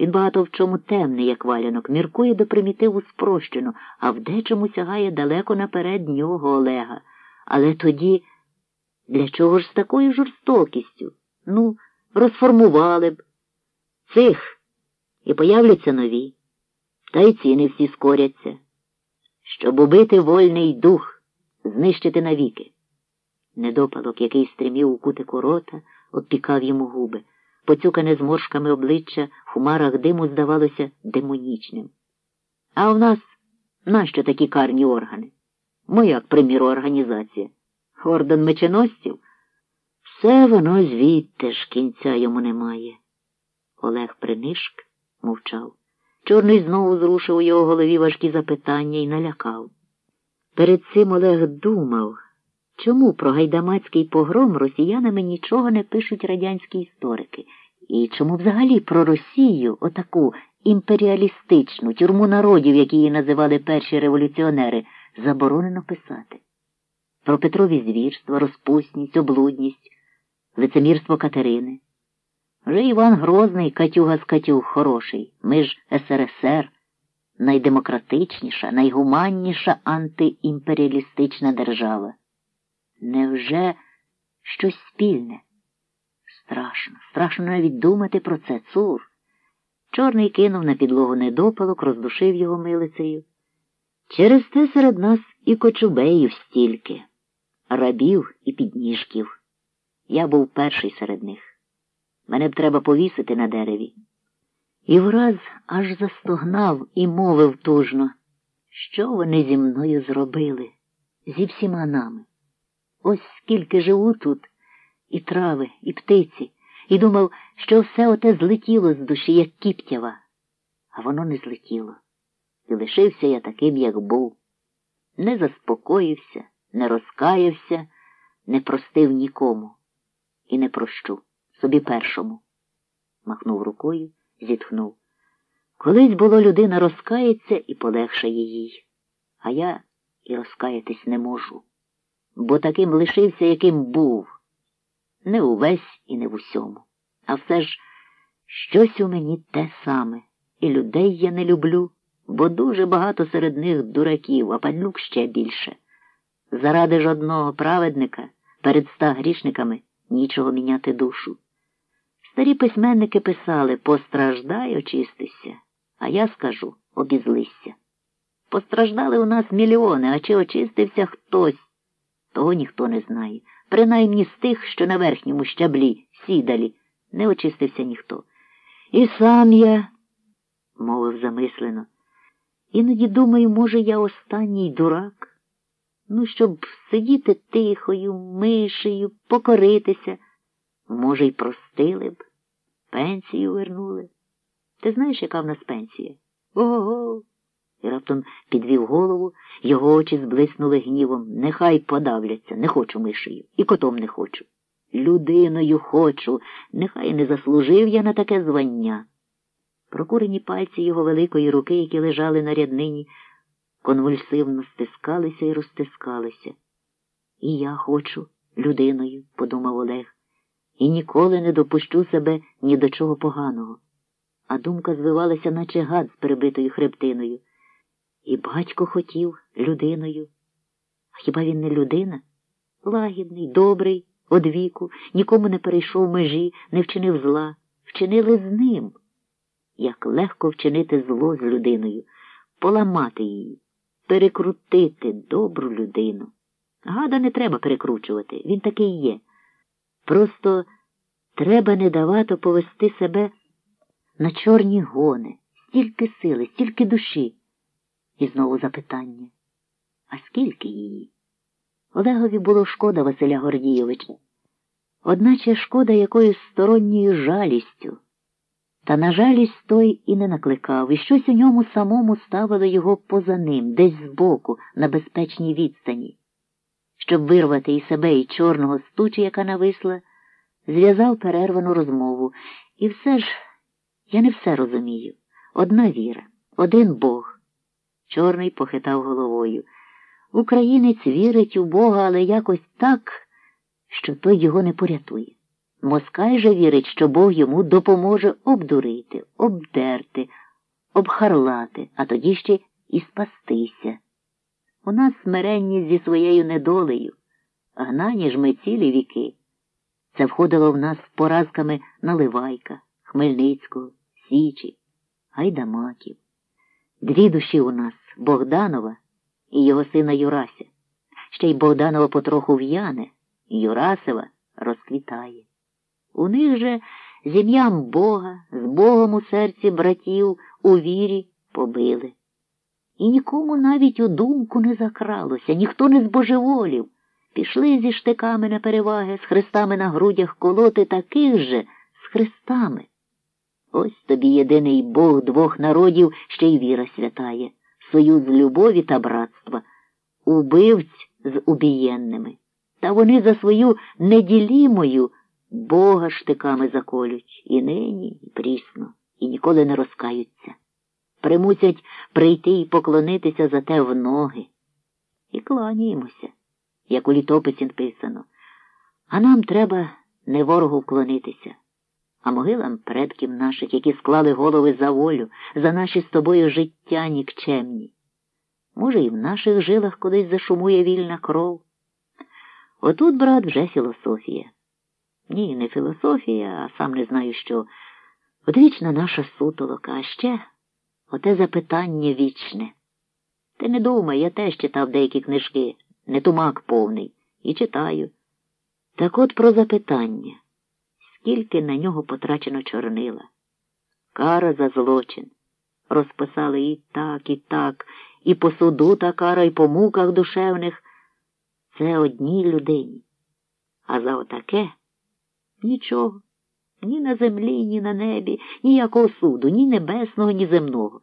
Він багато в чому темний, як валянок, міркує до примітиву спрощено, а в дечому сягає далеко наперед нього Олега. Але тоді для чого ж з такою жорстокістю? Ну, розформували б цих і появляться нові, та й ціни всі скоряться. Щоб убити вольний дух, знищити навіки. Недопалок, який стрімів у кутику рота, обпікав йому губи. Поцюкане зморшками обличчя в хмарах диму здавалося демонічним. А в нас нащо такі карні органи? Моя, к приміру, організація. Орден меченосців? Все воно звідти ж кінця йому немає. Олег принишк мовчав. Чорний знову зрушив у його голові важкі запитання і налякав. Перед цим Олег думав, чому про гайдамацький погром росіянами нічого не пишуть радянські історики, і чому взагалі про Росію, отаку імперіалістичну тюрму народів, які її називали перші революціонери, заборонено писати. Про Петрові звірства, розпусність, облудність, лицемірство Катерини. Вже Іван Грозний, Катюга з Катюг хороший. Ми ж СРСР, найдемократичніша, найгуманніша антиімперіалістична держава. Невже щось спільне? Страшно, страшно навіть думати про це, цур. Чорний кинув на підлогу недопалок, роздушив його милицею. Через те серед нас і кочубеїв стільки, рабів і підніжків. Я був перший серед них. Мене б треба повісити на дереві. І враз аж застогнав і мовив тужно, що вони зі мною зробили, зі всіма нами. Ось скільки живу тут, і трави, і птиці, і думав, що все оте злетіло з душі, як кіптява, а воно не злетіло. І лишився я таким, як був. Не заспокоївся, не розкаявся, не простив нікому і не прощу собі першому. Махнув рукою, зітхнув. Колись було людина розкається і полегшає їй, а я і розкаятись не можу, бо таким лишився, яким був. Не увесь і не в усьому. А все ж щось у мені те саме, і людей я не люблю, бо дуже багато серед них дураків, а падлюк ще більше. Заради жодного праведника перед ста грішниками нічого міняти душу. Старі письменники писали постраждай, очистися, а я скажу обізлися. Постраждали у нас мільйони, а чи очистився хтось? Того ніхто не знає. Принаймні з тих, що на верхньому щаблі, сідалі, не очистився ніхто. І сам я, мовив замислено, іноді думаю, може, я останній дурак. Ну, щоб сидіти тихою, мишею, покоритися. Може, й простили б, пенсію вернули. Ти знаєш, яка в нас пенсія? Ого. Раптом підвів голову, його очі зблиснули гнівом. Нехай подавляться, не хочу мишею, і котом не хочу. Людиною хочу, нехай не заслужив я на таке звання. Прокурені пальці його великої руки, які лежали на ряднині, конвульсивно стискалися і розтискалися. І я хочу людиною, подумав Олег і ніколи не допущу себе ні до чого поганого. А думка звивалася, наче гад з перебитою хребтиною. І батько хотів людиною. А хіба він не людина? Лагідний, добрий, одвіку, нікому не перейшов межі, не вчинив зла, вчинили з ним. Як легко вчинити зло з людиною, поламати її, перекрутити добру людину. Гада не треба перекручувати, він такий є. Просто треба не давати повести себе на чорні гони, стільки сили, стільки душі. І знову запитання. А скільки її? Олегові було шкода Василя Гордійовича, одначе шкода якоюсь сторонньою жалістю. Та на жалість той і не накликав, і щось у ньому самому ставило його поза ним, десь збоку, на безпечній відстані щоб вирвати і себе, і чорного стучі, яка нависла, зв'язав перервану розмову. І все ж я не все розумію. Одна віра, один Бог. Чорний похитав головою. Українець вірить у Бога, але якось так, що той його не порятує. Москаль же вірить, що Бог йому допоможе обдурити, обдерти, обхарлати, а тоді ще і спастися. У нас смиренні зі своєю недолею, гнані ж ми цілі віки. Це входило в нас з поразками Наливайка, Хмельницького, Січі, Гайдамаків. Дві душі у нас Богданова і його сина Юрася. Ще й Богданова потроху в'яне, Юрасова розквітає. У них же з ім'ям Бога, з Богом у серці братів у вірі побили. І нікому навіть у думку не закралося, ніхто не збожеволів. Пішли зі штиками на переваги, з хрестами на грудях колоти таких же з хрестами. Ось тобі єдиний Бог двох народів ще й віра святає, союз любові та братства, убивць з убієнними. Та вони за свою неділімою Бога штиками заколють і нині, і прісно, і ніколи не розкаються. Примусять прийти і поклонитися за те в ноги. І кланяємося, як у літописі написано. А нам треба не ворогу вклонитися, а могилам предків наших, які склали голови за волю, за наші з тобою життя нікчемні. Може, і в наших жилах кудись зашумує вільна кров. Отут, брат, вже філософія. Ні, не філософія, а сам не знаю що. Одвічна наша сутолока, а ще оте запитання вічне. Ти не думай, я теж читав деякі книжки, не тумак повний, і читаю. Так от про запитання, скільки на нього потрачено чорнила. Кара за злочин. Розписали і так, і так, і по суду та кара, і по муках душевних. Це одній людині. А за отаке. Нічого. Ні на землі, ні на небі, ніякого суду, ні небесного, ні земного.